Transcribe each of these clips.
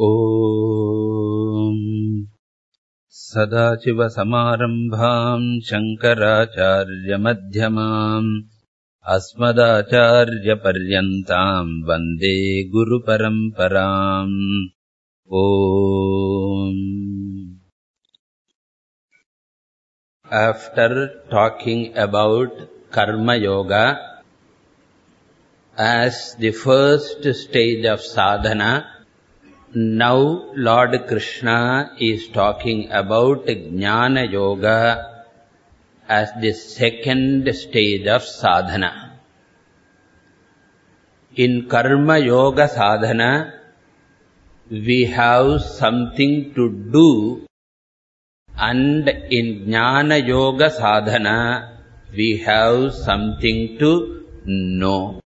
ॐ सदाशिवसमारम्भाम् शङ्कराचार्यमध्यमाम् अस्मदाचार्यपर्यन्ताम् वन्दे गुरुपरम्पराम् ॐ After talking about karma yoga as the first stage of sadhana now lord krishna is talking about jnana yoga as the second stage of sadhana. In karma yoga sadhana we have something to do and in jnana yoga sadhana we have something to know.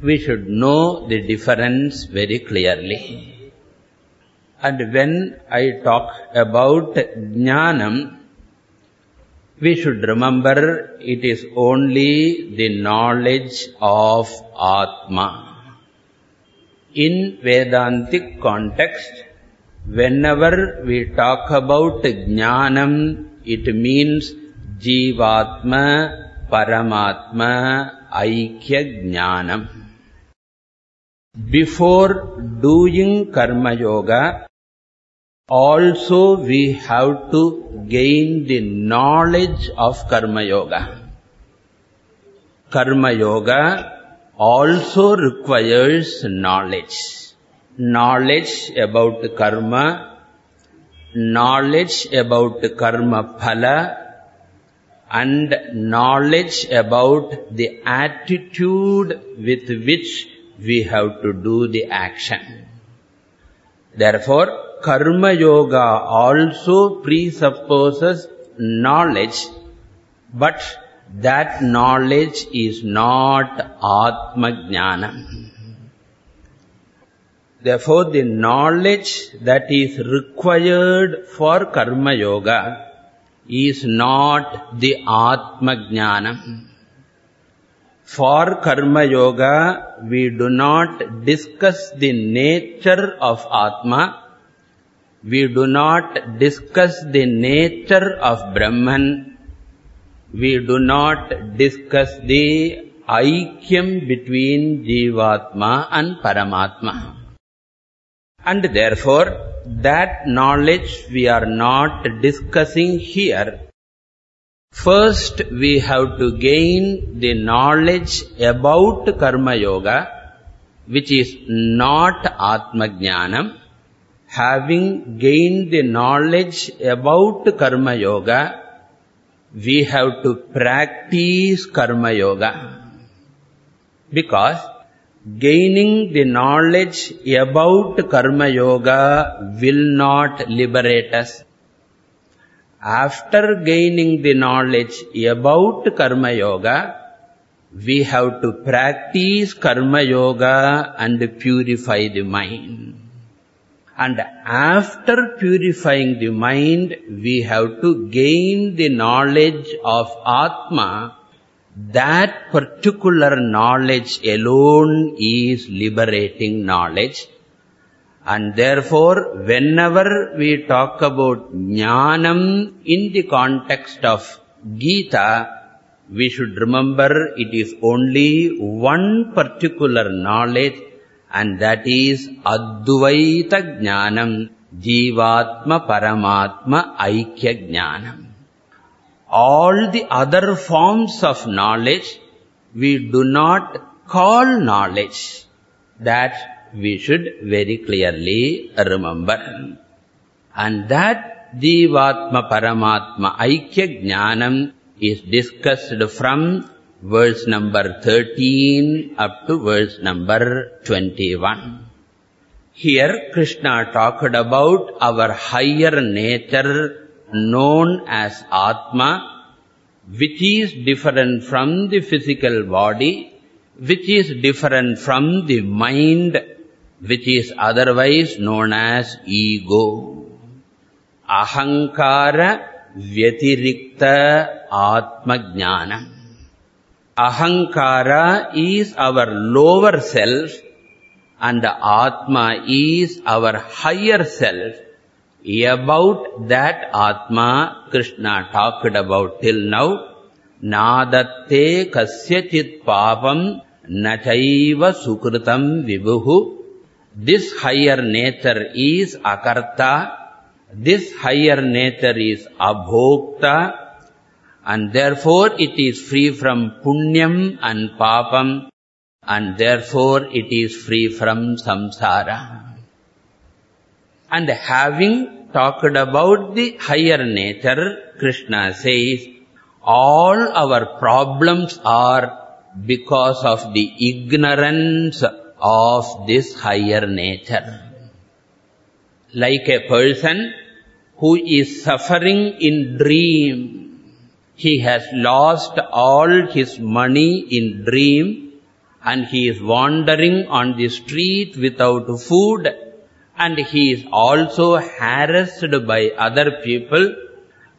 We should know the difference very clearly and when i talk about jnanam we should remember it is only the knowledge of atma. In vedantic context whenever we talk about jnanam it means jivatma paramatma aikya jnanam. Before doing karma yoga also we have to gain the knowledge of karma yoga. Karma yoga also requires knowledge. Knowledge about karma knowledge about karma phala and knowledge about the attitude with which we have to do the action. Therefore karma yoga also presupposes knowledge but that knowledge is not atma jnanam Therefore, the knowledge that is required for karma yoga is not the atma jnanam. For karma yoga, we do not discuss the nature of atma. We do not discuss the nature of Brahman. We do not discuss the aikyam between Jivatma and Paramatma. And therefore, that knowledge we are not discussing here. First, we have to gain the knowledge about Karma Yoga, which is not Atma Jnanam. Having gained the knowledge about Karma Yoga, we have to practice Karma Yoga. Because gaining the knowledge about karma yoga will not liberate us after gaining the knowledge about karma yoga we have to practice karma yoga and purify the mind and after purifying the mind we have to gain the knowledge of atma. That particular knowledge alone is liberating knowledge. And therefore whenever we talk about jnanam in the context of gita we should remember it is only one particular knowledge and that is advaita jnanam jivatma paramatma aikya jnanam. All the other forms of knowledge we do not call knowledge. That we should very clearly remember. And that jivatma paramatma aikya jnanam is discussed from verse number 13 up to verse number 21 here krishna talked about our higher nature known as Atma, which is different from the physical body, which is different from the mind, which is otherwise known as ego. Ahankara Vyatirikta Atma Jnanam. Ahankara is our lower self and the Atma is our higher self. About that Atma, Krishna talked about till now. Nadatte kasyachit papam nachaiva sukritam vibhuhu. This higher nature is akarta. This higher nature is abhokta. And therefore it is free from punyam and papam. And therefore it is free from samsara. And having talked about the higher nature, Krishna says, all our problems are because of the ignorance of this higher nature. Like a person who is suffering in dream, he has lost all his money in dream and he is wandering on the street without food and he is also harassed by other people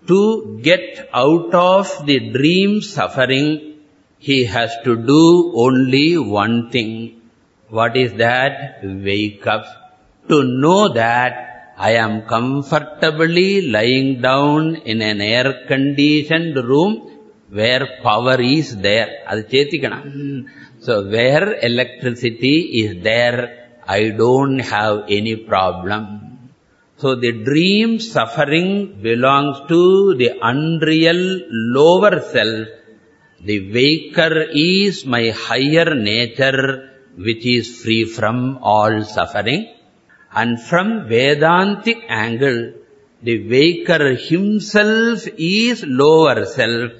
to get out of the dream suffering. He has to do only one thing. What is that? Wake up to know that i am comfortably lying down in an air conditioned room where power is there so where electricity is there I don't have any problem. So the dream suffering belongs to the unreal lower self. The waker is my higher nature which is free from all suffering. And from Vedantic angle, the waker himself is lower self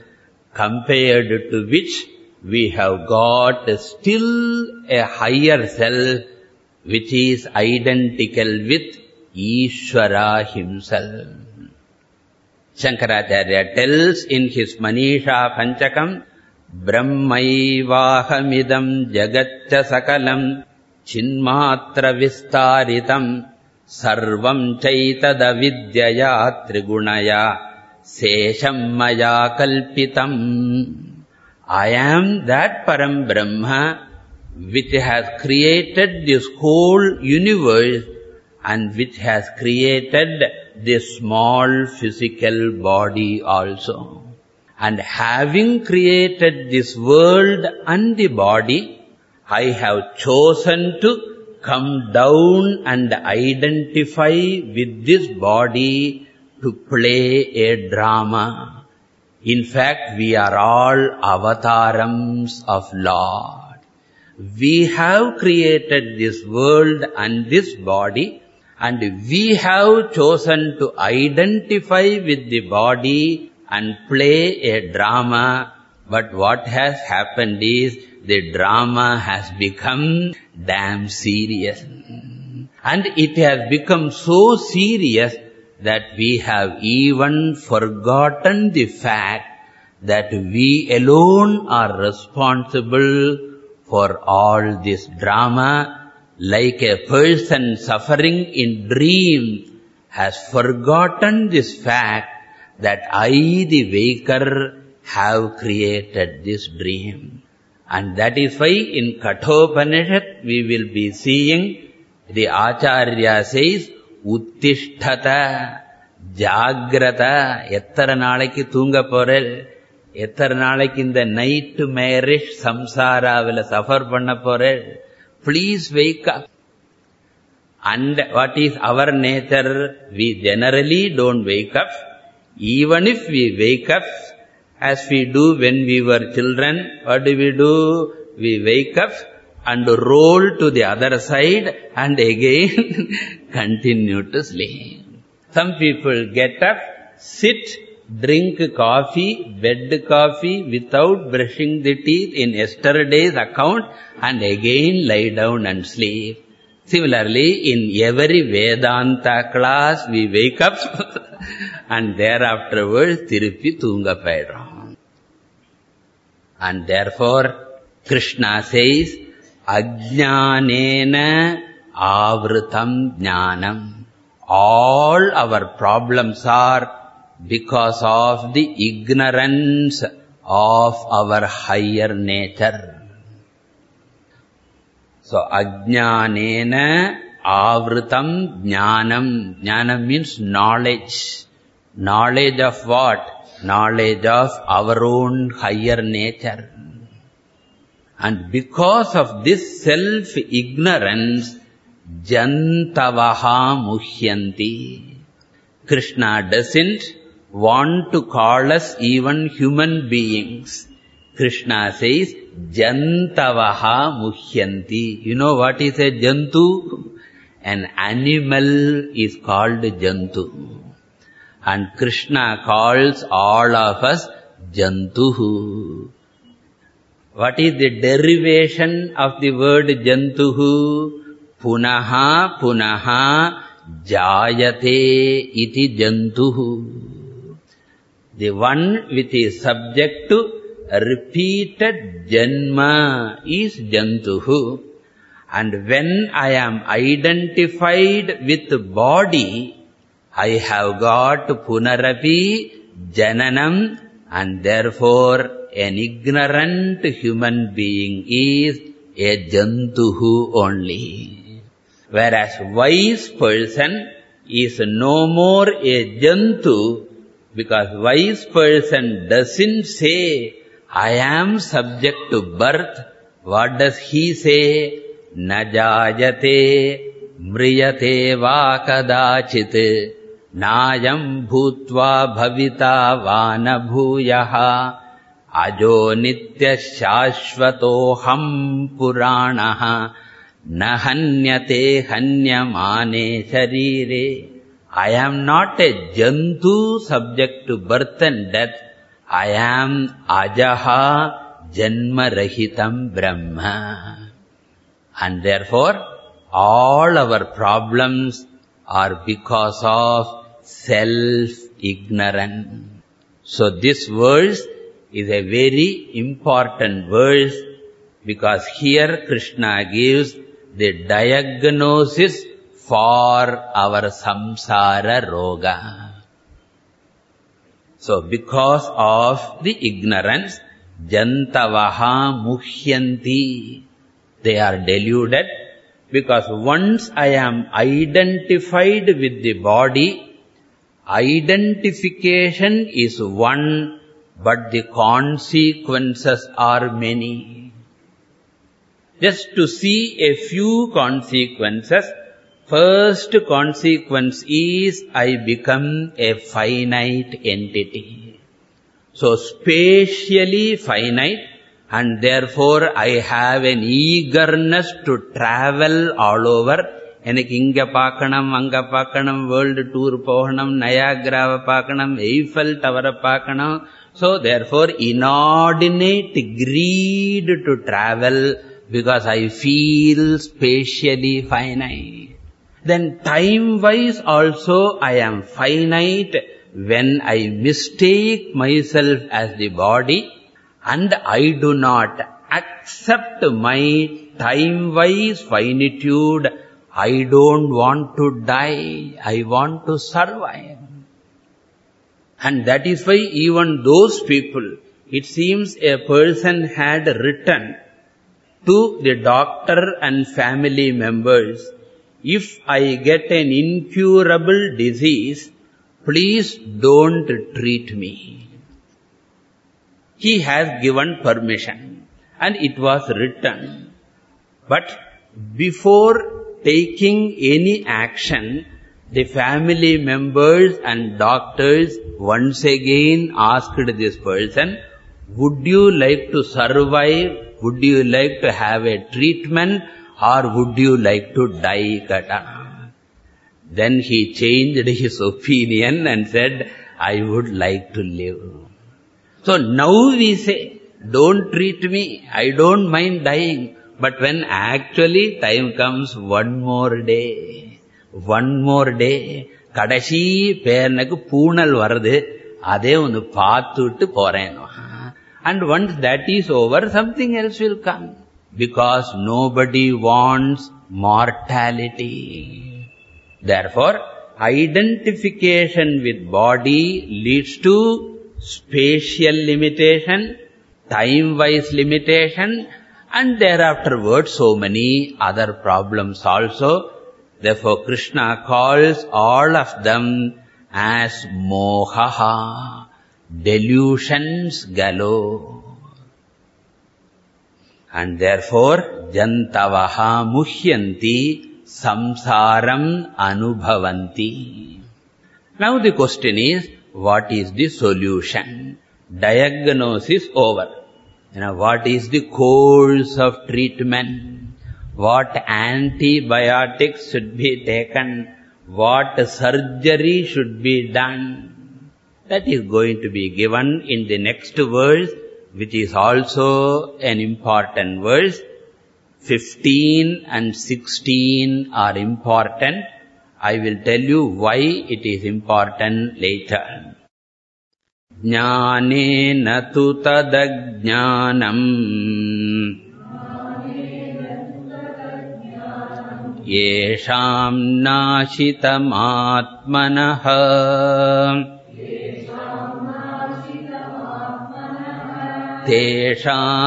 compared to which we have got still a higher self which is identical with Ishvara himself. Shankaracharya tells in his Manisha Panchakam, Brahmaivahamidam jagatcha sakalam vistaritam sarvam chaitadavidyaya trigunaya sesham maya kalpitam. I am that Param Brahma which has created this whole universe and which has created this small physical body also. And having created this world and the body, I have chosen to come down and identify with this body to play a drama. In fact, we are all avatarams of Lord. We have created this world and this body and we have chosen to identify with the body and play a drama. But what has happened is the drama has become damn serious. And it has become so serious that we have even forgotten the fact that we alone are responsible for all this drama, like a person suffering in dream has forgotten this fact that I, the waker, have created this dream. And that is why in Kathopanishad we will be seeing the Acharya says Uttishtata Jagrata Ettara Nalaki Tunga Porel Ettara Nalaki in the nightmarish samsara will suffer panna porel Please wake up. And what is our nature? We generally don't wake up. Even if we wake up, as we do when we were children what do we do we wake up and roll to the other side and again continue to sleep some people get up sit drink coffee, bed coffee without brushing the teeth in yesterday's account and again lie down and sleep. Similarly, in every Vedanta class, we wake up and thereafterwards, Tirupi Tunga Paidram. And therefore, Krishna says, Ajnanena Avritam Jnanam. All our problems are because of the ignorance of our higher nature. So, ajnanena avritam jnanam. Jnanam means knowledge. Knowledge of what? Knowledge of our own higher nature. And because of this self-ignorance, jantavaha muhyanti. Krishna doesn't want to call us even human beings. Krishna says, jantavaha muhyanti. You know what is a jantu? An animal is called jantu. And Krishna calls all of us jantuhu. What is the derivation of the word jantuhu? Punaha punaha jayate iti jantuhu. The one which is subject to repeated janma is jantuhu. And when I am identified with body, I have got punarapi jananam and therefore an ignorant human being is a jantuhu only. Whereas wise person is no more a jantu because wise person doesn't say I am subject to birth. What does he say? Najayate mriyate नायम् भूत्वा भविता वा न भूयः अजो नित्यः शाश्वतोऽहम् पुराणः। न हन्यते हन्यमाने शरीरे। ऐ एम् नाट् ए जन्तु subject to birth and death अयाम् अजः जन्मरहितम् ब्रह्म। And therefore all our problems are because of self-ignorance. So this verse is a very important verse because here Krishna gives the diagnosis for our samsara roga. So, because of the ignorance, jantavaha muhyanti, they are deluded, because once I am identified with the body, identification is one, but the consequences are many. Just to see a few consequences, First consequence is I become a finite entity. So spatially finite and therefore I have an eagerness to travel all over. எனக்கு இங்க பார்க்கணும் அங்க பார்க்கணும் world tour போகணும் நயாகிராவை பார்க்கணும் Eiffel டவரை பார்க்கணும் so therefore inordinate greed to travel because I feel spatially finite then time-wise also I am finite when I mistake myself as the body and I do not accept my time-wise finitude. I don't want to die. I want to survive. And that is why even those people, it seems a person had written to the doctor and family members, if I get an incurable disease, please don't treat me. He has given permission and it was written. But before taking any action, the family members and doctors once again asked this person, would you like to survive? Would you like to have a treatment? or would you like to die, Kata? Then he changed his opinion and said, I would like to live. So now we say, don't treat me, I don't mind dying. But when actually time comes, one more day, one more day, கடைசி பேரனுக்கு பூனல் வருது அதே ஒன்று பார்த்துட்டு போறேன் and once that is over something else will come because nobody wants mortality. Therefore, identification with body leads to spatial limitation, time-wise limitation, and thereafterwards, so many other problems also. Therefore, Krishna calls all of them as mohaha, delusions galore. And therefore, jantavaha muhyanti samsaram anubhavanti. Now the question is, what is the solution? Diagnosis over. You know, what is the course of treatment? What antibiotics should be taken? What surgery should be done? That is going to be given in the next verse, which is also an important verse. 15 and 16 are important. I will tell you why it is important later. ज्ञानेन तु तदज्ञानम्। येषाम् नाशितमात्मनः। तेषामादित्यवज्ञानम्।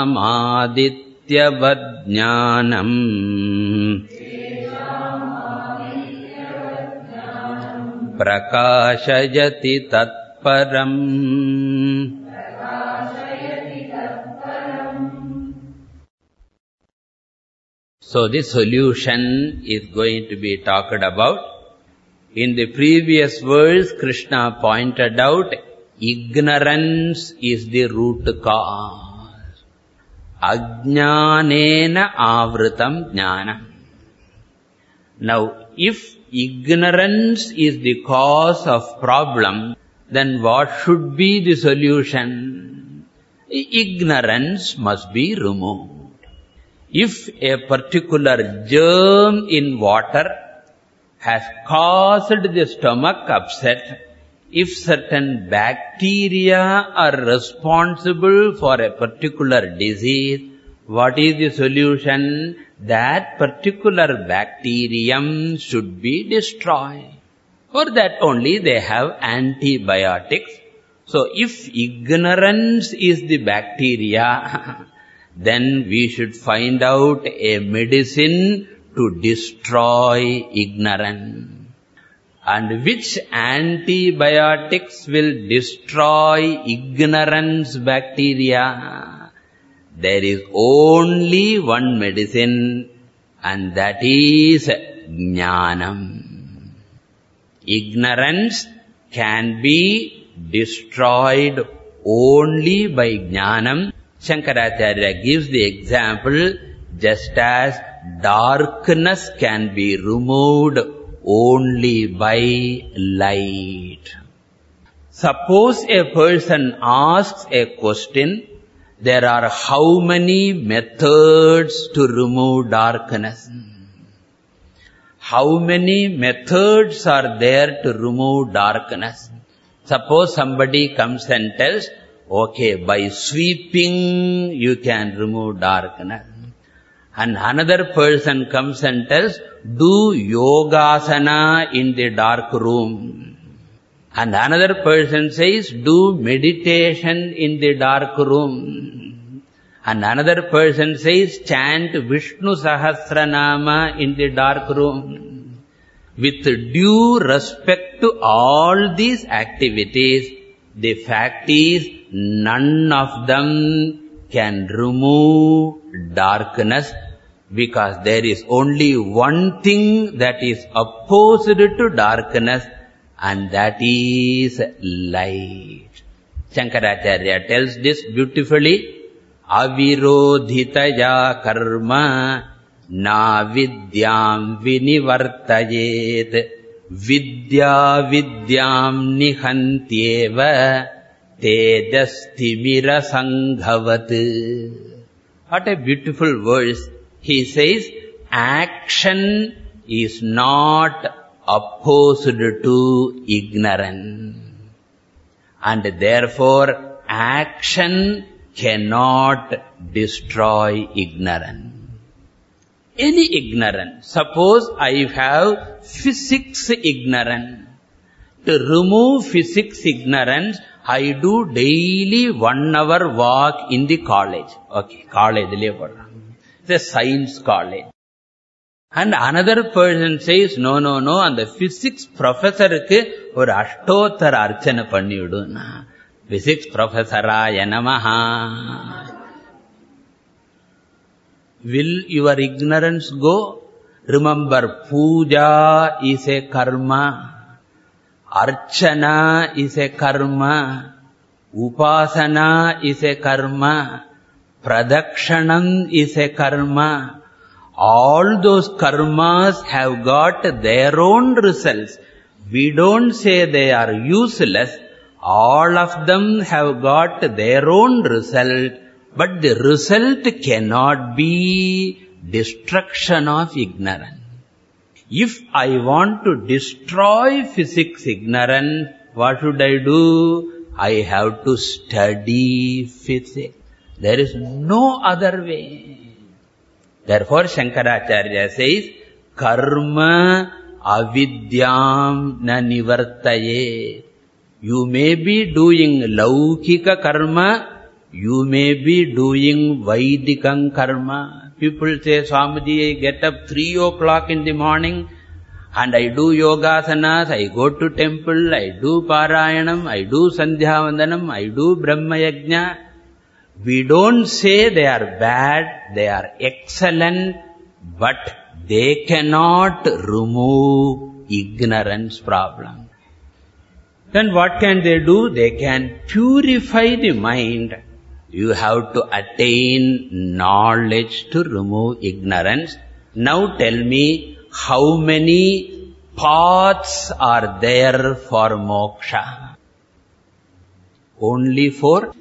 प्रकाशयति तत्परम् So the solution is going to be talked about. In the previous verse, Krishna pointed out, ignorance is the root cause. Ajnanena avritam jnanam. Now, if ignorance is the cause of problem, then what should be the solution? Ignorance must be removed. If a particular germ in water has caused the stomach upset, if certain bacteria are responsible for a particular disease, what is the solution? That particular bacterium should be destroyed. For that only they have antibiotics. So if ignorance is the bacteria, then we should find out a medicine to destroy ignorance. And which antibiotics will destroy ignorance bacteria? There is only one medicine and that is jnanam. Ignorance can be destroyed only by jnanam Shankaracharya gives the example just as darkness can be removed only by light. Suppose a person asks a question, there are how many methods to remove darkness? How many methods are there to remove darkness? Suppose somebody comes and tells, Okay, by sweeping you can remove darkness. And another person comes and tells, do yogasana in the dark room. And another person says, do meditation in the dark room. And another person says, chant Vishnu Sahasranama in the dark room. With due respect to all these activities, the fact is, none of them can remove darkness because there is only one thing that is opposed to darkness and that is light. Shankaracharya tells this beautifully, अविरोधितया कर्म नाविद्याम् विनिवर्तयेत्। विद्याविद्याम् निहन्त्येव तेजस्तिमिरसङ्घवत्। What a beautiful words he says action is not opposed to ignorance. And therefore action cannot destroy ignorance. Any ignorance. Suppose I have physics ignorance. To remove physics ignorance, I do daily one hour walk in the college. Okay, college le It's a science college. And another person says, no, no, no, and the physics professor க்கு ஒரு அஷ்டோத்தர அர்ச்சனை பண்ணிவிடுனா प्रोफेसरय नमः will your ignorance go remember puja is karma archana इसे कर्म उपासना इसे कर्म प्रदक्षिणं ईसे karma all those karma have got their own results we don't say they are useless All of them have got their own result. But the result cannot be destruction of ignorance. If I want to destroy physics ignorance, what should I do? I have to study physics. There is no other way. Therefore, Shankaracharya says, karma avidyam na nivartaye. You may be doing laukika karma, you may be doing Vaidikam karma. People say, Swamiji, I get up 3 o'clock in the morning and I do yogasanas, I go to temple, I do parayanam, I do sandhyavandanam, I do brahma yajna. We don't say they are bad, they are excellent, but they cannot remove ignorance problem. Then what can they do? They can purify the mind. You have to attain knowledge to remove ignorance. Now tell me, how many paths are there for moksha? Only four?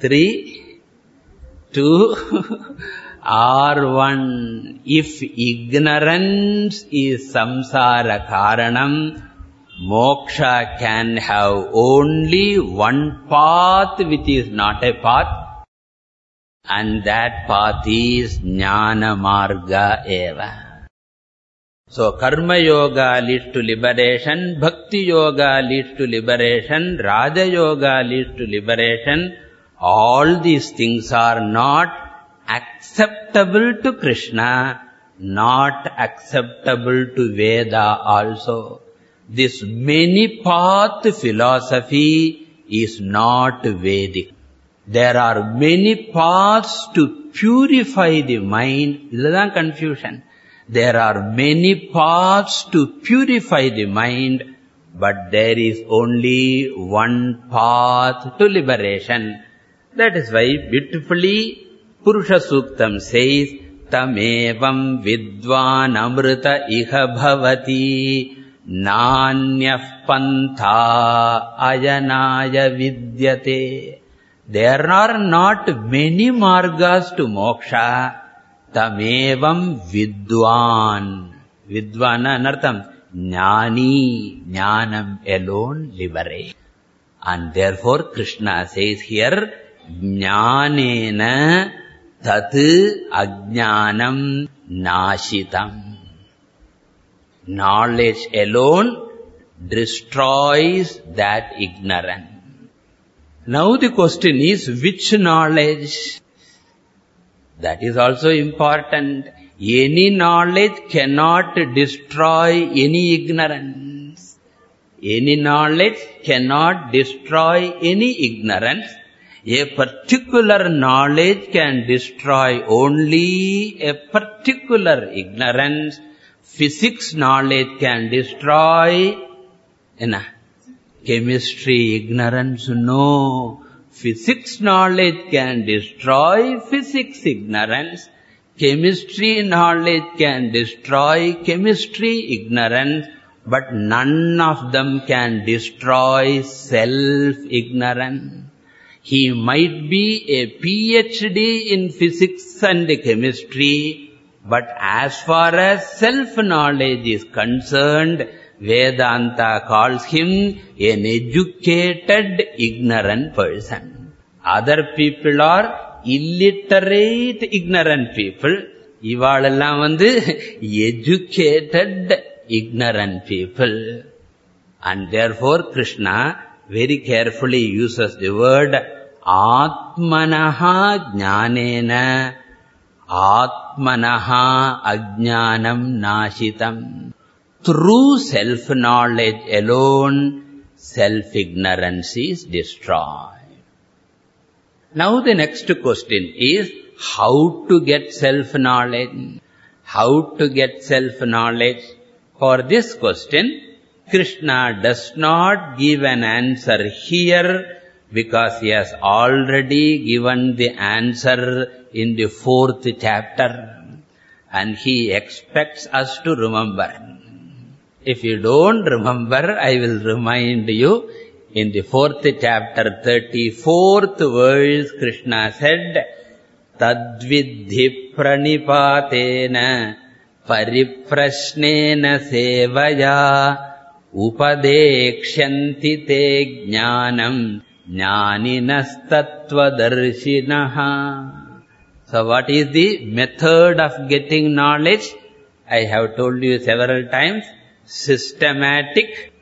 Three? Two? or one? If ignorance is samsara karanam, moksha can have only one path which is not a path. And that path is jnana marga eva. So karma yoga leads to liberation, bhakti yoga leads to liberation, raja yoga leads to liberation. All these things are not acceptable to Krishna, not acceptable to Veda also. This many path philosophy is not Vedic. There are many paths to purify the mind. Is confusion. There are many paths to purify the mind, but there is only one path to liberation. That is why beautifully Purusha Suktam says, Tamevam vidvan amrita iha bhavati pantha ayanaya vidyate. There are not many margas to moksha. Tamevam vidwan. Vidvana anartham. Jnani. Jnanam alone liberate. And therefore Krishna says here, Jnanena tat ajnanam nashitam. Knowledge alone destroys that ignorance. Now the question is, which knowledge? That is also important. Any knowledge cannot destroy any ignorance. Any knowledge cannot destroy any ignorance. A particular knowledge can destroy only a particular ignorance. Physics knowledge can destroy enna, chemistry ignorance. No. Physics knowledge can destroy physics ignorance. Chemistry knowledge can destroy chemistry ignorance. But none of them can destroy self-ignorance. He might be a PhD in physics and chemistry, but as far as self-knowledge is concerned, Vedanta calls him an educated, ignorant person. Other people are illiterate, ignorant people. இவாளெல்லாம் வந்து educated, ignorant people. And therefore Krishna very carefully uses the word Atmanaha Jnanena Atmanaha ajnanam nashitam. Through self-knowledge alone, self-ignorance is destroyed. Now the next question is, how to get self-knowledge? How to get self-knowledge? For this question, Krishna does not give an answer here because he has already given the answer in the fourth chapter. And he expects us to remember. If you don't remember, I will remind you, in the fourth chapter, 34th verse, Krishna said, Tadvidhi pranipatena pariprashnena sevaya upadekshanti te jnanam jnaninastattvadarshinaha. So what is the method of getting knowledge? I have told you several times, systematic,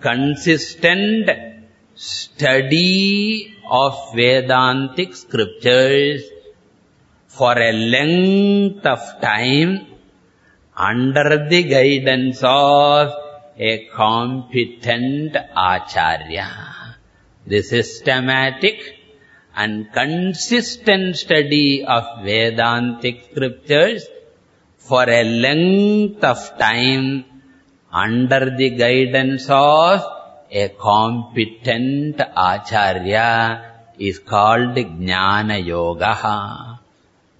consistent study of Vedantic scriptures for a length of time under the guidance of a competent acharya. The systematic and consistent study of Vedantic scriptures for a length of time under the guidance of a competent acharya is called Jnana Yoga.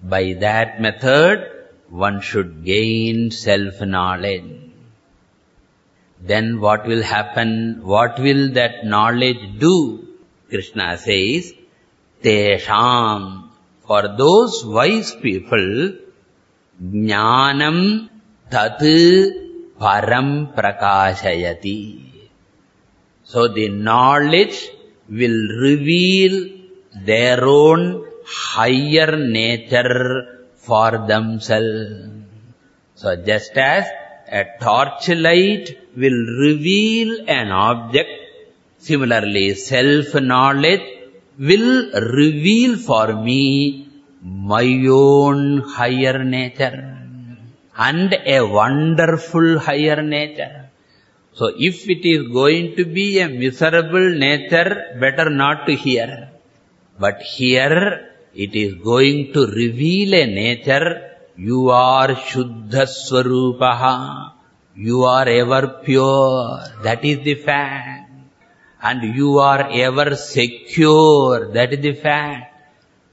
By that method, one should gain self-knowledge. Then what will happen? What will that knowledge do? Krishna says, Tesham. For those wise people, Jnanam tat param prakashayati. So the knowledge will reveal their own higher nature for themselves. So just as a torchlight will reveal an object, similarly self-knowledge will reveal for me my own higher nature and a wonderful higher nature. So if it is going to be a miserable nature, better not to hear. But here it is going to reveal a nature, you are Shuddha Swarupaha, you are ever pure, that is the fact. And you are ever secure, that is the fact.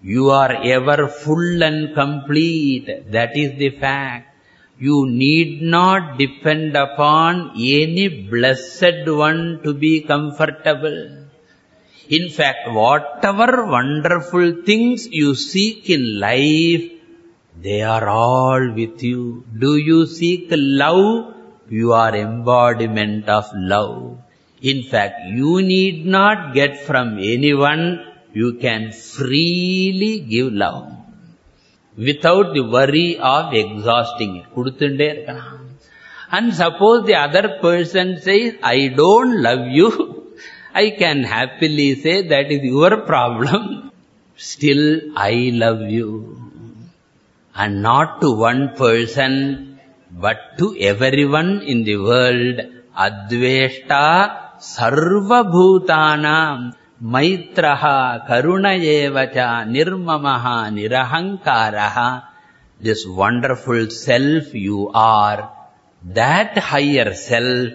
You are ever full and complete, that is the fact. You need not depend upon any blessed one to be comfortable. In fact, whatever wonderful things you seek in life, they are all with you. Do you seek love? You are embodiment of love. In fact, you need not get from anyone, you can freely give love. Without the worry of exhausting it. Irkalam. And suppose the other person says, I don't love you, I can happily say that is your problem. Still, I love you. And not to one person, but to everyone in the world. Adveshta sarvabhutanam maitraha karunayevacha nirmamaha nirahankaraha. This wonderful self you are, that higher self,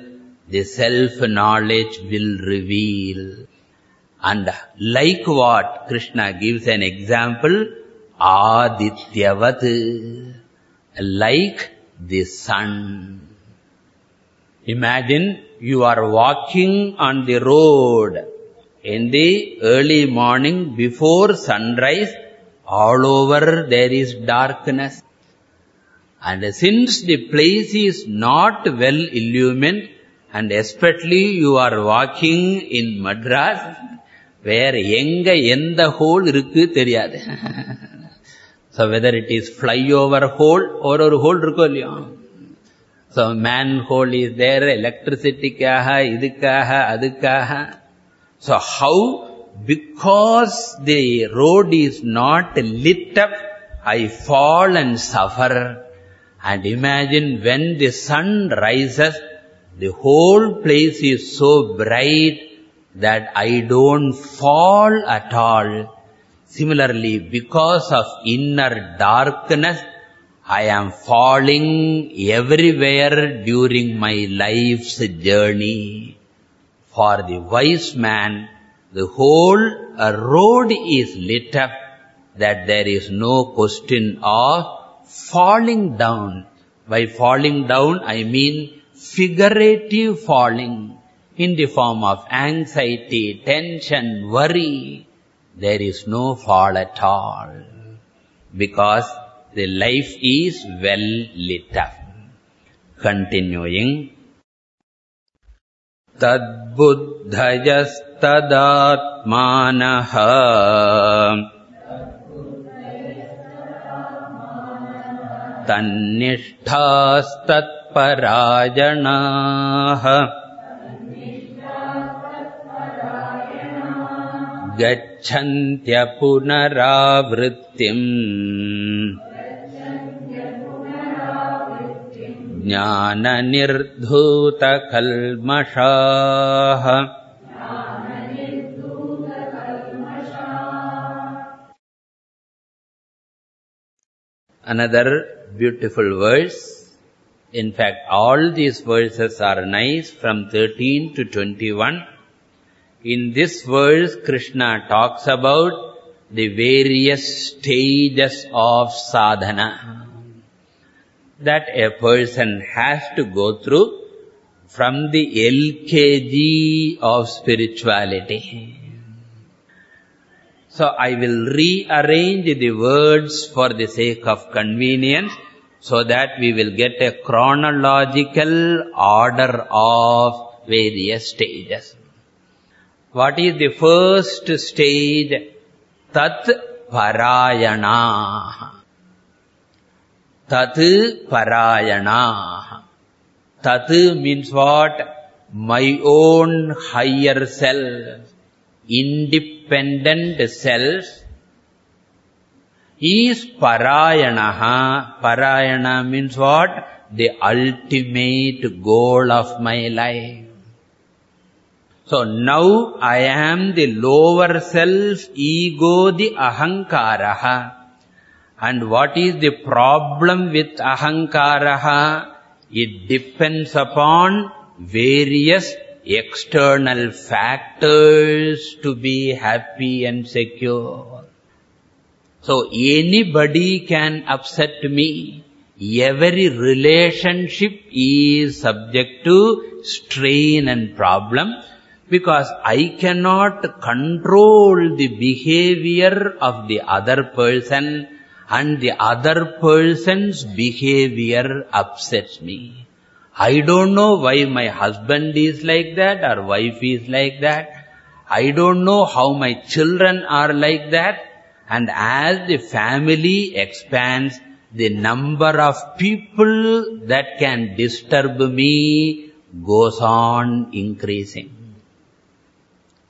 the self-knowledge will reveal. And like what? Krishna gives an example, Adityavat, like the sun. Imagine you are walking on the road in the early morning before sunrise, all over there is darkness. And since the place is not well illumined, and especially you are walking in Madras, where enga எந்த hole இருக்கு தெரியாது so whether it is flyover hole or ஒரு hole இருக்கோ இல்லையோ so manhole is there electricityக்காக இதுக்காக அதுக்காக so how because the road is not lit up I fall and suffer. And imagine when the sun rises, the whole place is so bright that I don't fall at all. Similarly, because of inner darkness, I am falling everywhere during my life's journey. For the wise man, the whole road is lit up that there is no question of falling down. By falling down, I mean figurative falling in the form of anxiety, tension, worry. There is no fall at all. Because the life is well lit up. Continuing. तद्बुद्धयस्तदात्मानः तन्निष्ठास्तत्परायणाः गच्छन्त्यपुनरावृत्तिम् ज्ञाननिर्धूतकल्मषाः Another beautiful verse. In fact, all these verses are nice from 13 to 21. In this verse, Krishna talks about the various stages of sadhana that a person has to go through from the LKG of spirituality. So I will rearrange the words for the sake of convenience so that we will get a chronological order of various stages. What is the first stage? Tat Parayana. Tat Parayana. Tat means what? My own higher self, independent self, is Parayanaha. Parayana means what? The ultimate goal of my life. So now I am the lower self, ego, the ahankaraha. And what is the problem with ahankaraha? It depends upon various external factors to be happy and secure. So anybody can upset me. Every relationship is subject to strain and problem because I cannot control the behavior of the other person and the other person's behavior upsets me. I don't know why my husband is like that or wife is like that. I don't know how my children are like that. And as the family expands, the number of people that can disturb me goes on increasing.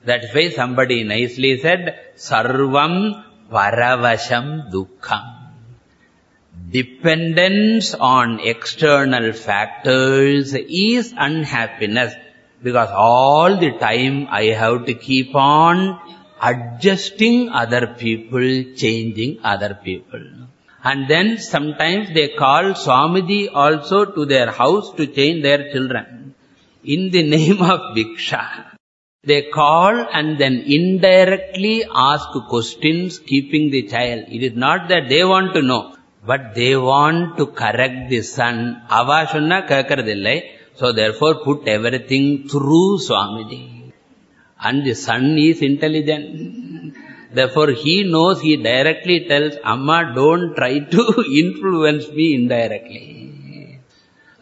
That's why somebody nicely said, Sarvam Paravasham Dukkham. Dependence on external factors is unhappiness because all the time I have to keep on adjusting other people, changing other people. And then sometimes they call Swamiji also to their house to change their children in the name of Bhiksha. They call and then indirectly ask questions keeping the child. It is not that they want to know, but they want to correct the son. Ava sunna kakaradillai. So therefore put everything through Swamiji. And the son is intelligent. Therefore he knows, he directly tells, Amma don't try to influence me indirectly.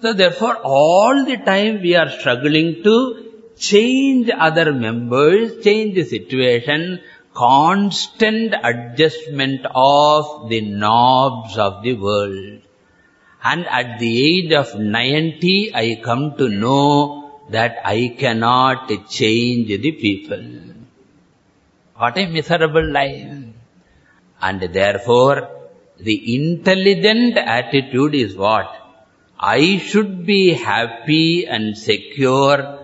So therefore all the time we are struggling to change other members, change the situation, constant adjustment of the knobs of the world. And at the age of 90, I come to know that I cannot change the people. What a miserable life. And therefore, The intelligent attitude is what? I should be happy and secure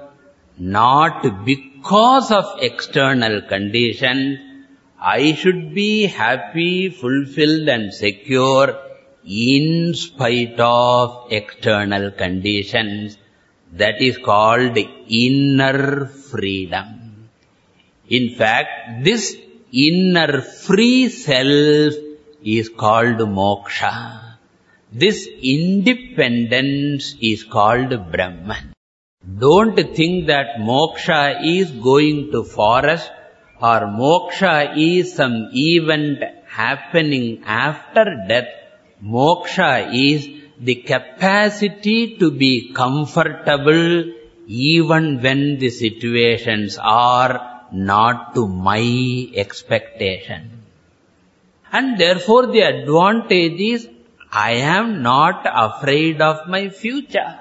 not because of external conditions. I should be happy, fulfilled and secure in spite of external conditions. That is called inner freedom. In fact, this inner free self is called moksha. This independence is called Brahman. Don't think that moksha is going to forest or moksha is some event happening after death. Moksha is the capacity to be comfortable even when the situations are not to my expectation. And therefore the advantage is I am not afraid of my future.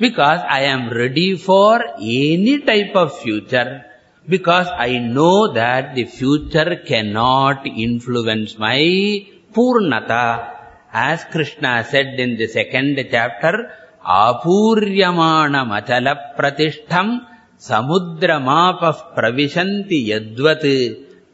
Because I am ready for any type of future. Because I know that the future cannot influence my purnata. As Krishna said in the second chapter, Apuryamana machala pratishtham samudramapah pravishanti yadvat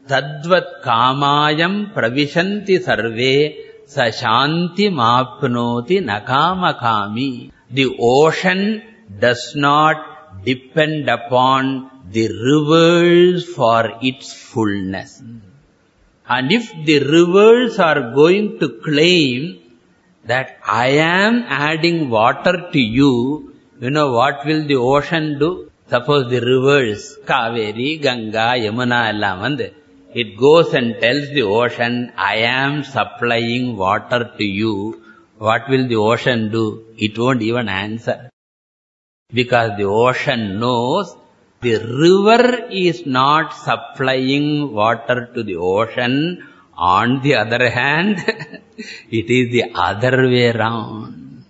tadvat kamayam pravishanti sarve sashanti mapnoti nakamakami. The ocean does not depend upon the rivers for its fullness. And if the rivers are going to claim that I am adding water to you, you know what will the ocean do? Suppose the rivers, Kaveri, Ganga, Yamuna, ellam it goes and tells the ocean, I am supplying water to you. What will the ocean do? It won't even answer. Because the ocean knows the river is not supplying water to the ocean. On the other hand, it is the other way around.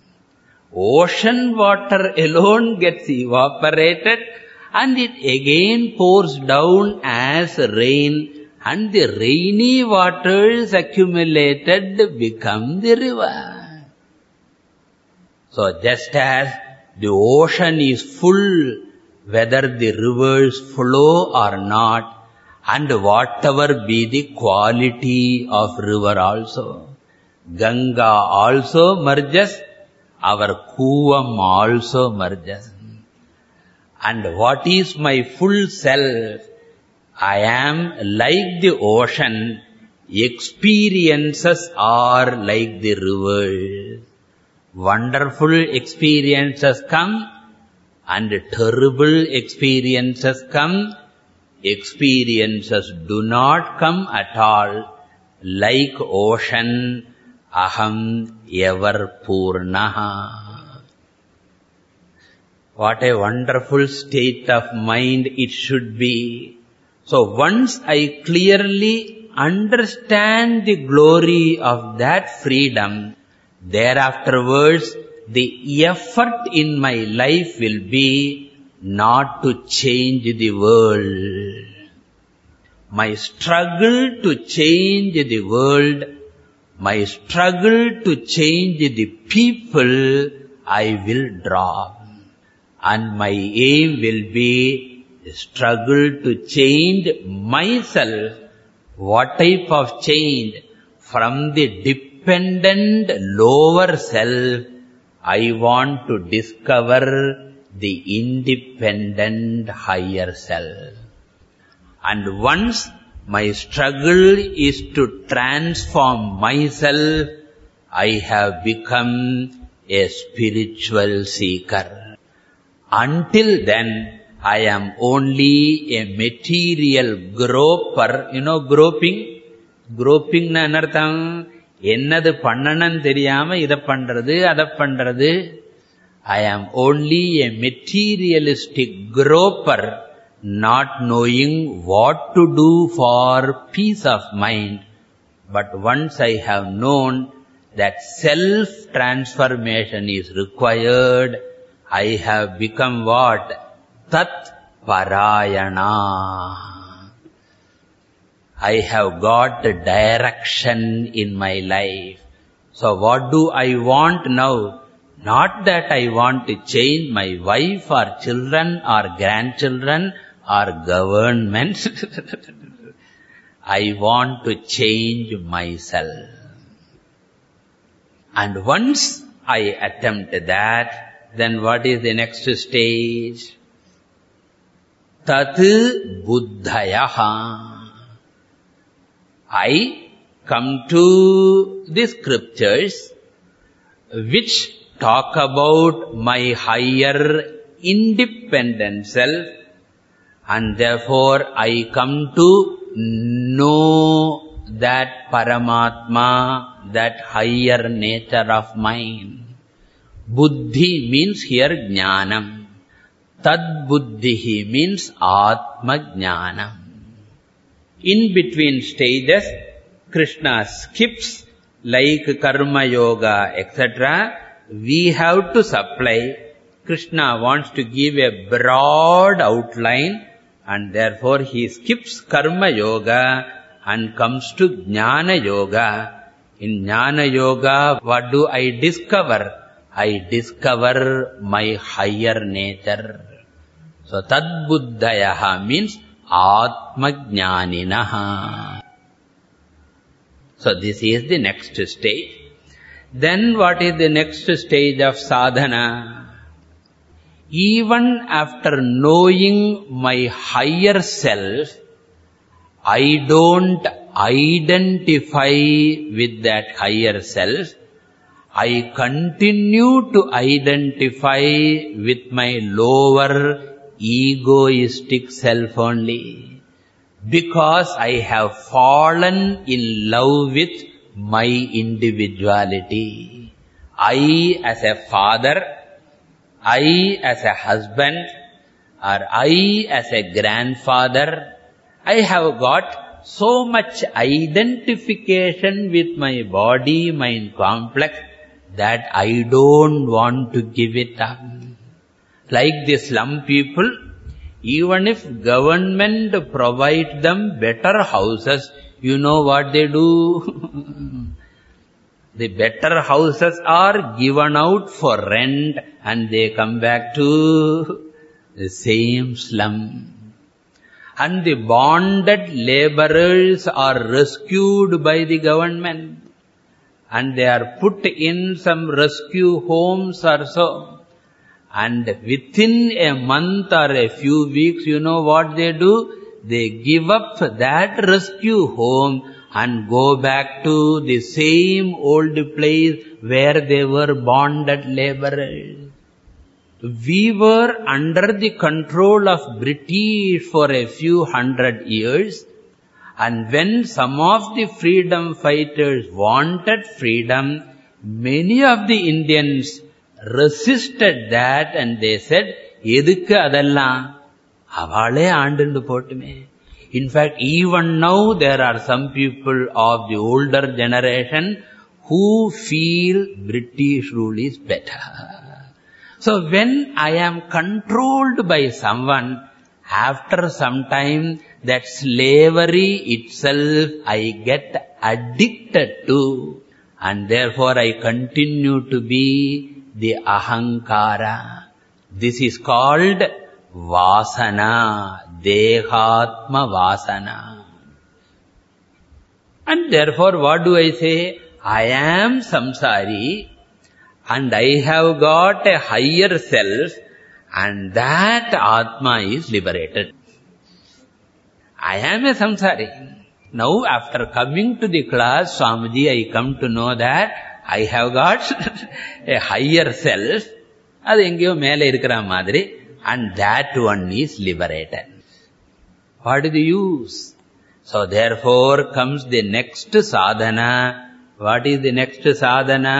Ocean water alone gets evaporated and it again pours down as rain and the rainy waters accumulated become the river. So just as the ocean is full whether the rivers flow or not, and whatever be the quality of river also. Ganga also merges, our Kuvam also merges. And what is my full self? I am like the ocean, experiences are like the river. Wonderful experiences come, and terrible experiences come, experiences do not come at all, like ocean, aham ever purnaha. What a wonderful state of mind it should be. So once I clearly understand the glory of that freedom, thereafterwards the effort in my life will be not to change the world. My struggle to change the world, my struggle to change the people, I will drop. And my aim will be struggle to change myself. What type of change? From the dependent lower self I want to discover the independent higher self. And once my struggle is to transform myself, I have become a spiritual seeker. Until then, I am only a material groper. You know groping? Groping na anartham என்னது பண்ணணும்னு தெரியாம இதை பண்றது அதை பண்றது I am only a materialistic groper, not knowing what to do for peace of mind. But once I have known that self-transformation is required, I have become what? Tat Parayana. I have got direction in my life. So what do I want now? Not that I want to change my wife or children or grandchildren or government. I want to change myself. And once I attempt that, then what is the next stage? Tat buddhayaha. I come to the scriptures which talk about my higher independent self and therefore I come to know that Paramatma, that higher nature of mine. Buddhi means here Jnanam. Tad Buddhihi means Atma Jnanam. In between stages, Krishna skips like Karma Yoga, etc. We have to supply. Krishna wants to give a broad outline and therefore he skips Karma Yoga and comes to Jnana Yoga. In Jnana Yoga, what do I discover? I discover my higher nature. So, Tad Buddhayaha means Atmajnaninaha. So, this is the next stage. Then what is the next stage of sadhana? Even after knowing my higher self, I don't identify with that higher self. I continue to identify with my lower egoistic self only. Because I have fallen in love with my individuality. I as a father, I as a husband, or I as a grandfather, I have got so much identification with my body, mind complex, that I don't want to give it up. Like the slum people, even if government provide them better houses, you know what they do? the better houses are given out for rent and they come back to the same slum. And the bonded laborers are rescued by the government and they are put in some rescue homes or so. And within a month or a few weeks, you know what they do? They give up that rescue home and go back to the same old place where they were bonded laborers. We were under the control of British for a few hundred years. And when some of the freedom fighters wanted freedom, many of the Indians resisted that and they said, எதுக்கு அதெல்லாம் அவளே ஆண்டுண்டு போட்டுமே in fact even now there are some people of the older generation who feel british rule is better so when i am controlled by someone after some time that slavery itself i get addicted to and therefore i continue to be the ahankara. This is called vasana dehatma vasana. And therefore what do i say? I am samsari and i have got a higher self and that atma is liberated. I am a samsari. Now after coming to the class swamiji i come to know that i have got a higher self அது எங்கேயோ மேலே இருக்கிற மாதிரி and that one is liberated what is the use so therefore comes the next sadhana what is the next sadhana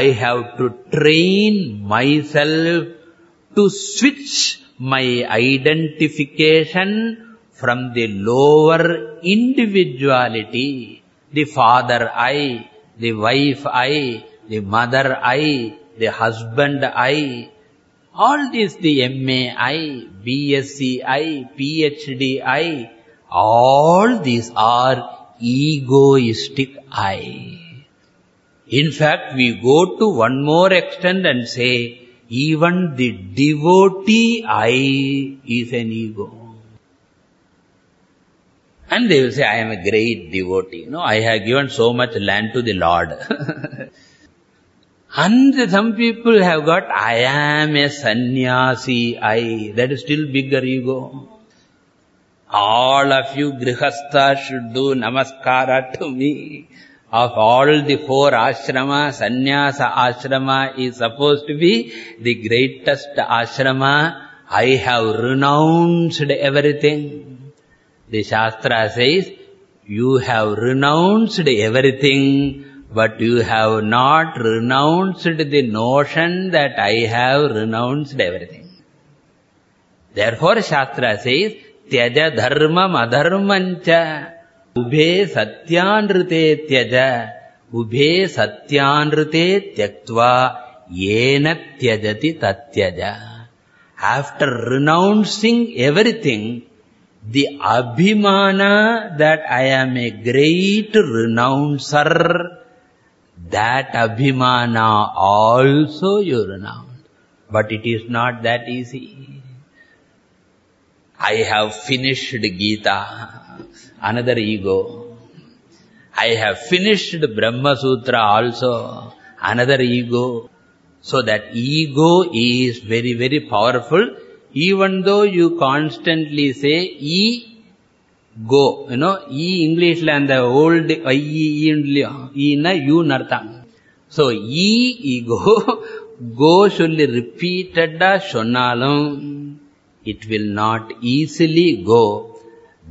i have to train myself to switch my identification from the lower individuality the father i the wife i the mother i the husband I, all this, the MA I, BSc I, PhD I, All these are egoistic I. In fact, we go to one more extent and say, even the devotee I is an ego. And they will say, I am a great devotee. You know, I have given so much land to the Lord. and some people have got, I am a sannyasi, I. That is still bigger ego. All of you grihastha should do namaskara to me. Of all the four ashrama, sannyasa ashrama is supposed to be the greatest ashrama. I have renounced everything. The Shastra says, you have renounced everything, but you have not renounced the notion that I have renounced everything. Therefore, Shastra says, Tyaja dharmam adharmancha उभे सत्यानृते त्यज उभे सत्यानृते त्यक्त्वा येन त्यजति तत्यज after renouncing everything the abhimana that i am a great renouncer that abhimana also you renounce but it is not that easy i have finished gita another ego. I have finished Brahma Sutra also, another ego. So that ego is very, very powerful Even though you constantly say, E, go. You know, E English and the old I, E, E, na, you, nartam. So, E, ego, go சொல்லி repeated சொன்னாலும் it will not easily go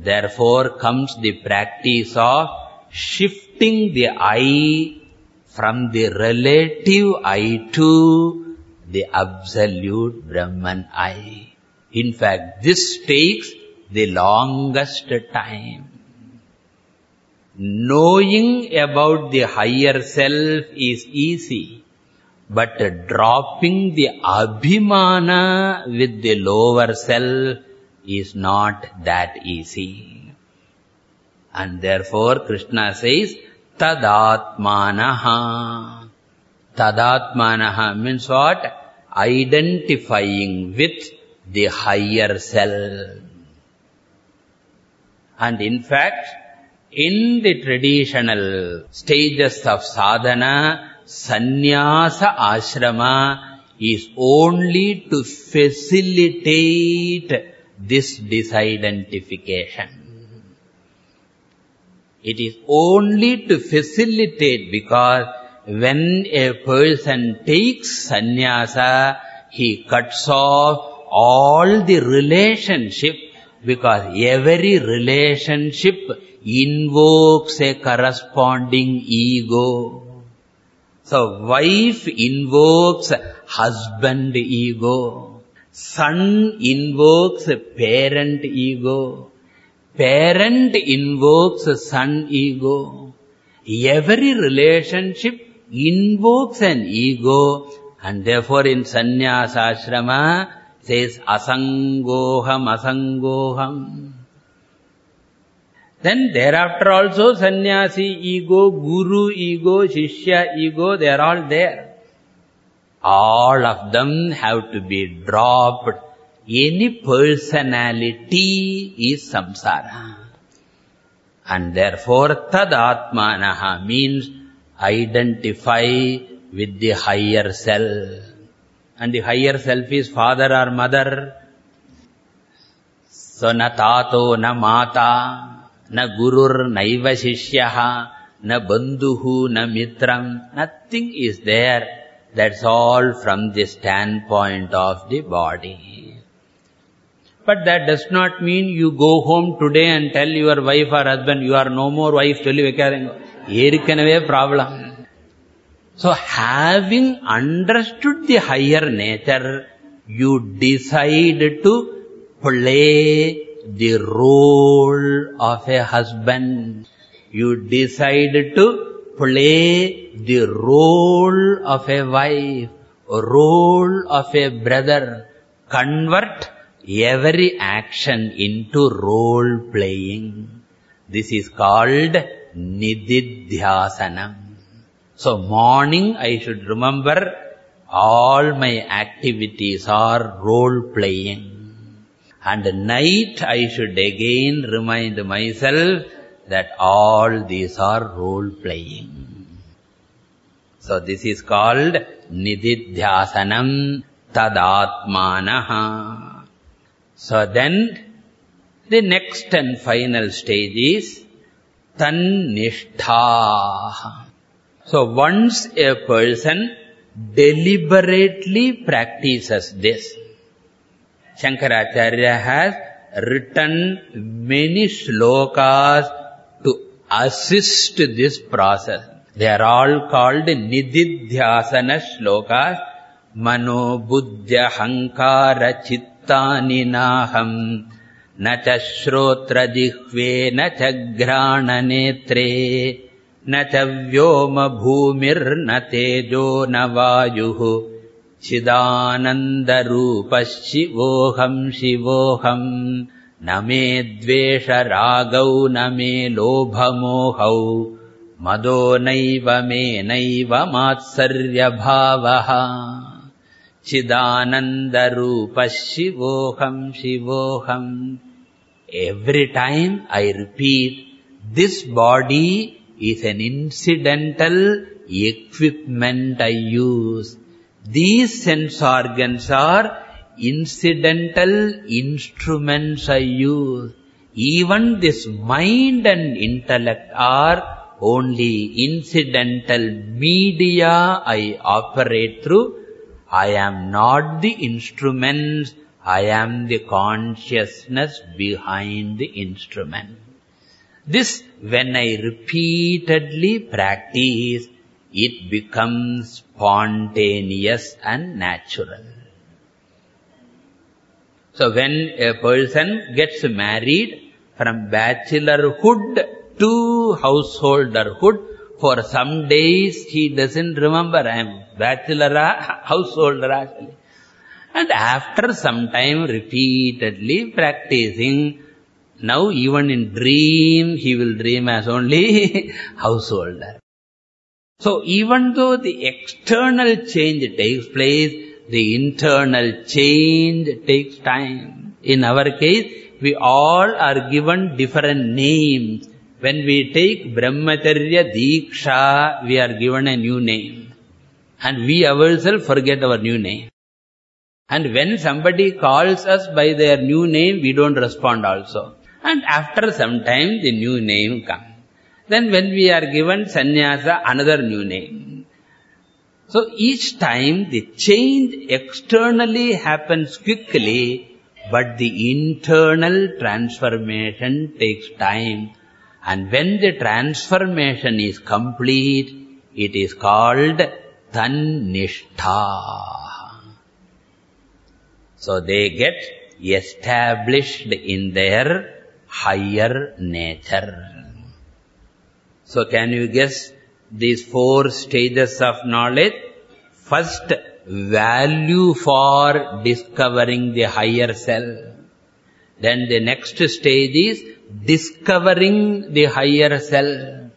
Therefore comes the practice of shifting the I from the relative I to the absolute Brahman I. In fact, this takes the longest time. Knowing about the higher self is easy, but dropping the abhimana with the lower self is not that easy. And therefore Krishna says, Tadatmanaha. Tadatmanaha means what? Identifying with the higher self. And in fact, in the traditional stages of sadhana, sannyasa ashrama is only to facilitate this disidentification. It is only to facilitate because when a person takes sannyasa, he cuts off all the relationship because every relationship invokes a corresponding ego. So wife invokes husband ego. Son invokes parent ego. Parent invokes son ego. Every relationship invokes an ego and therefore in sannyasa ashrama says asangoham asangoham. Then thereafter also sannyasi ego, guru ego, shishya ego, they are all there all of them have to be dropped. Any personality is samsara. And therefore, tadatmanaha means identify with the higher self And the higher self is father or mother. So, na tato, na mata, na gurur, naiva shishyaha, na bandhuhu, na mitram. Nothing is there that's all from the standpoint of the body. But that does not mean you go home today and tell your wife or husband, you are no more wife, சொல்லி வைக்காதீங்க ஏற்கனவே problem. So having understood the higher nature, you decide to play the role of a husband. You decide to play the role of a wife, role of a brother, convert every action into role playing. This is called nididhyasanam. So morning I should remember all my activities are role playing. And night I should again remind myself that all these are role playing. So this is called nididhyasanam tadatmanaha. So then, the next and final stage is tannishtha. So once practices this, Shankaracharya has written many slokas to assist this process. They are all called Nididhyasana slokas, Mano Buddhya Hankara Chitta चित्तानि नाहम् न च श्रोत्रजिह्वे न च घ्राणनेत्रे न च व्योमभूमिर्न तेजो न वायुः चिदानन्दरूपः शिवोऽहम् शिवोऽहम् न मे द्वेषरागौ न मे लोभमोहौ। मदो नैव मे नैव मात्सर्यभावः। Chidanandarupa Shivoham Shivoham. Every time I repeat, this body is an incidental equipment I use. These sense organs are incidental instruments I use. Even this mind and intellect are only incidental media I operate through I am not the instruments, I am the consciousness behind the instrument. This, when I repeatedly practice, it becomes spontaneous and natural. So when a person gets married from bachelorhood to householderhood, for some days he doesn't remember, I am bachelor, householder. And after some time repeatedly practicing, now even in dream, he will dream as only householder. So even though the external change takes place, the internal change takes time. In our case, we all are given different names. When we take Brahmacharya Diksha, we are given a new name. And we ourselves forget our new name. And when somebody calls us by their new name, we don't respond also. And after some time, the new name comes. Then when we are given sannyasa, another new name. So each time the change externally happens quickly, but the internal transformation takes time. And when the transformation is complete, it is called tannishtha. So they get established in their higher nature. So can you guess these four stages of knowledge? First, value for discovering the higher self. Then the next stage is discovering the higher self.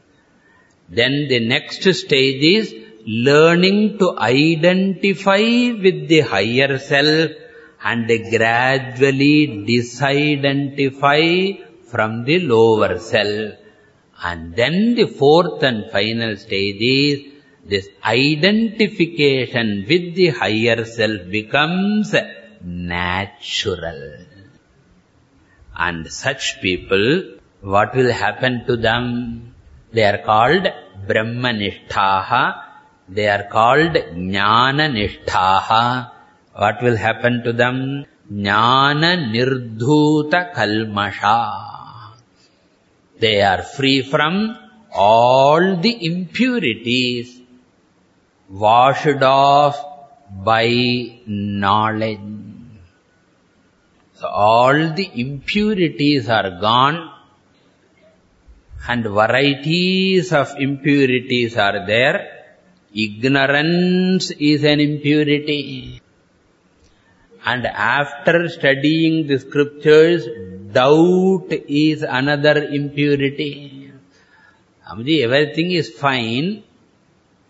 Then the next stage is learning to identify with the higher self and gradually disidentify from the lower self. And then the fourth and final stage is this identification with the higher self becomes natural. And such people, what will happen to them? They are called Brahmanishtaha they are called Jnana Nishthaha. What will happen to them? Jnana Nirdhuta Kalmasha. They are free from all the impurities washed off by knowledge. So all the impurities are gone and varieties of impurities are there Ignorance is an impurity. And after studying the scriptures, doubt is another impurity. Amji, everything is fine.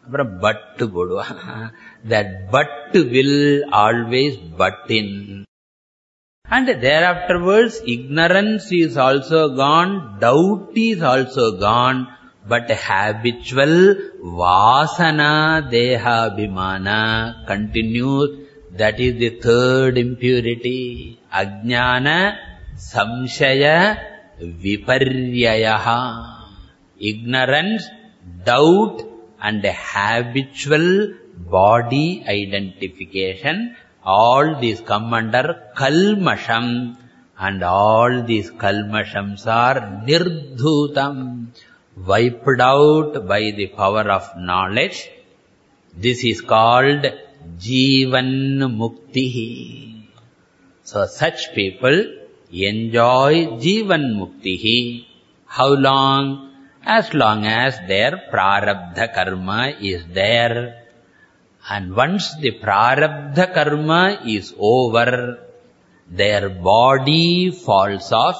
But but that but will always but in. And thereafterwards, ignorance is also gone, doubt is also gone, but habitual vasana deha bhimana continues. That is the third impurity. Ajnana samshaya viparyayaha. Ignorance, doubt and habitual body identification all these come under kalmasham and all these kalmashams are nirdhutam wiped out by the power of knowledge this is called jivan mukti so such people enjoy jivan mukti He how long as long as their prarabdha karma is there and once the prarabdha karma is over, their body falls off.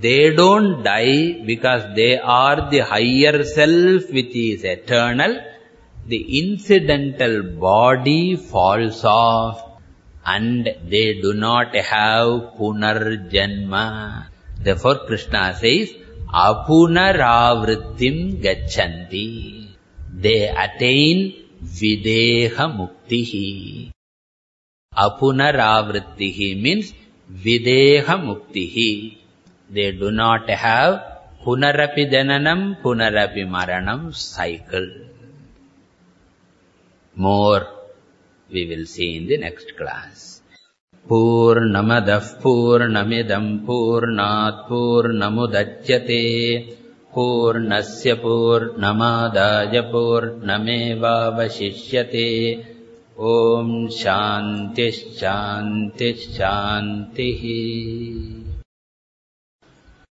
They don't die because they are the higher self which is eternal. The incidental body falls off and they do not have punarjanma. Therefore Krishna says, apunaravrittim gachanti. They attain videha muktihi. Apunaravrittihi means videha muktihi. They do not have punarapi jananam, punarapi maranam cycle. More we will see in the next class. पूर्णमदः पूर्णमिदम् पूर्णात् पूर्णमुदच्यते पूर्णस्य पूर्णमादाय पूर्णमेवावशिष्यते ॐ शान्तिश्शान्तिश्शान्तिः